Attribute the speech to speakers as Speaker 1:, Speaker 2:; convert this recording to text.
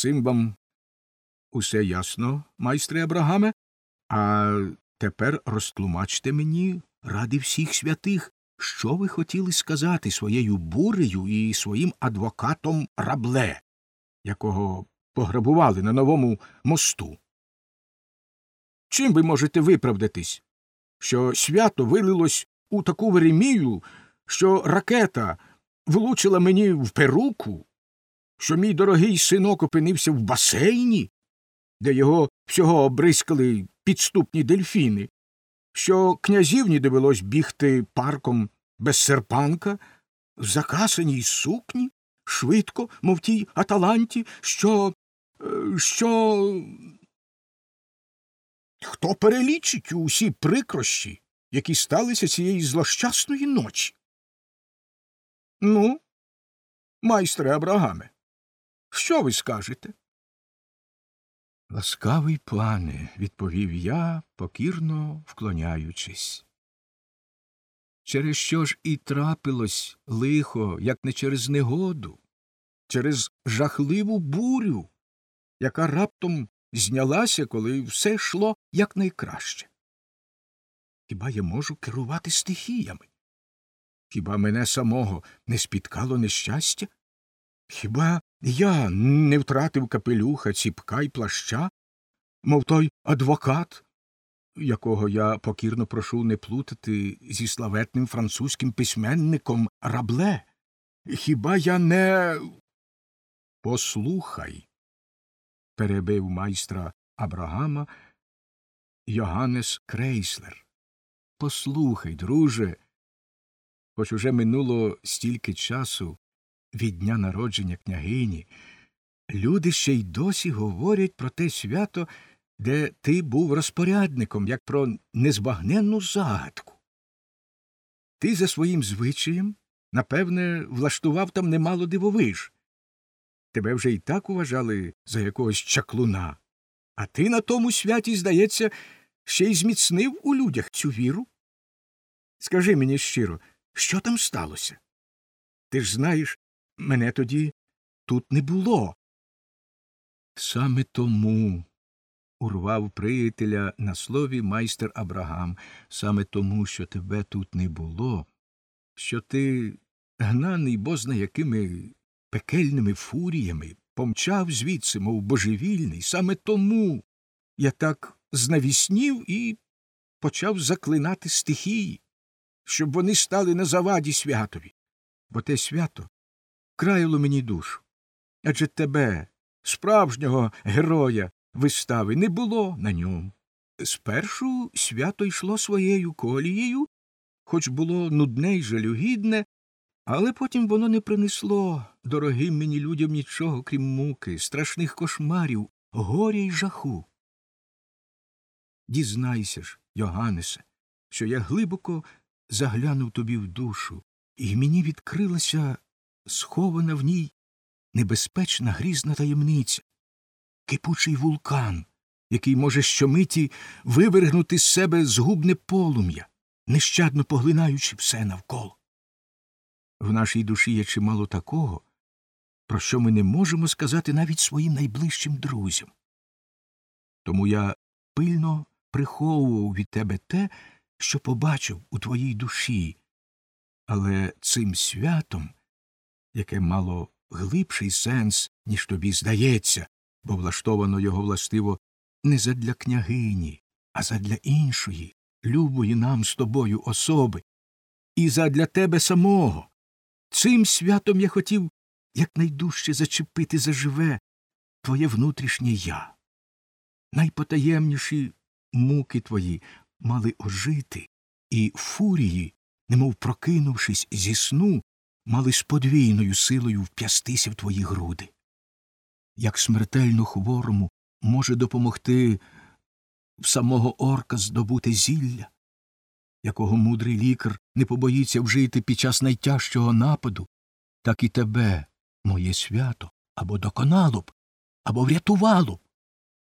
Speaker 1: цим вам усе ясно, майстре Абрагаме, а тепер розтлумачте мені ради всіх святих, що ви хотіли сказати своєю бурею і своїм адвокатом рабле, якого пограбували на новому мосту. Чим ви можете виправдатись, що свято вилилось у таку веремію, що ракета влучила мені в перуку, що мій дорогий синок опинився в басейні, де його всього обрискали підступні дельфіни, що князівні довелось бігти парком без серпанка, в закасаній сукні, швидко, мов тій аталанті, що. е, що. Хто перелічить усі прикрощі, які сталися цієї злощасної ночі? Ну, майстре Абрагаме, що ви скажете? Ласкавий пане, відповів я, покірно вклоняючись. Через що ж і трапилось лихо, як не через негоду, через жахливу бурю, яка раптом знялася, коли все йшло якнайкраще. Хіба я можу керувати стихіями? Хіба мене самого не спіткало нещастя? Хіба я не втратив капелюха, ціпка й плаща, мов той адвокат, якого я покірно прошу не плутати зі славетним французьким письменником Рабле? Хіба я не. Послухай, перебив майстра Абрагама Йоганнес Крейслер. Послухай, друже, хоч уже минуло стільки часу від дня народження княгині, люди ще й досі говорять про те свято, де ти був розпорядником, як про незбагненну загадку. Ти за своїм звичаєм, напевне, влаштував там немало дивовиж. Тебе вже й так уважали за якогось чаклуна, а ти на тому святі, здається, ще й зміцнив у людях цю віру. Скажи мені щиро, що там сталося? Ти ж знаєш, мене тоді тут не було. Саме тому, урвав приятеля на слові майстер Абрагам, саме тому, що тебе тут не було, що ти, гнаний бозна якими пекельними фуріями, помчав звідси, мов божевільний, саме тому я так знавіснів і почав заклинати стихії, щоб вони стали на заваді святові, бо те свято країло мені душу. Адже тебе, справжнього героя вистави, не було на ньому. Спершу свято йшло своєю колією, хоч було нудне й жалюгідне, але потім воно не принесло дорогим мені людям нічого, крім муки, страшних кошмарів, горя й жаху. Дізнайся ж, Йоганнесе, що я глибоко заглянув тобі в душу, і мені відкрилася схована в ній небезпечна грізна таємниця, кипучий вулкан, який може щомиті вивергнути з себе згубне полум'я, нещадно поглинаючи все навколо. В нашій душі є чимало такого, про що ми не можемо сказати навіть своїм найближчим друзям. Тому я пильно приховував від тебе те, що побачив у твоїй душі, але цим святом, яке мало глибший сенс, ніж тобі здається, бо влаштовано його властиво не задля княгині, а задля іншої, любої нам з тобою особи, і задля тебе самого. Цим святом я хотів якнайдужче зачепити заживе твоє внутрішнє я. Найпотаємніші муки твої мали ожити, і фурії, немов прокинувшись зі сну, мали з подвійною силою вп'ястися в твої груди. Як смертельно хворому може допомогти в самого орка здобути зілля, якого мудрий лікар не побоїться вжити під час найтяжчого нападу, так і тебе, моє свято, або доконало б, або врятувало б.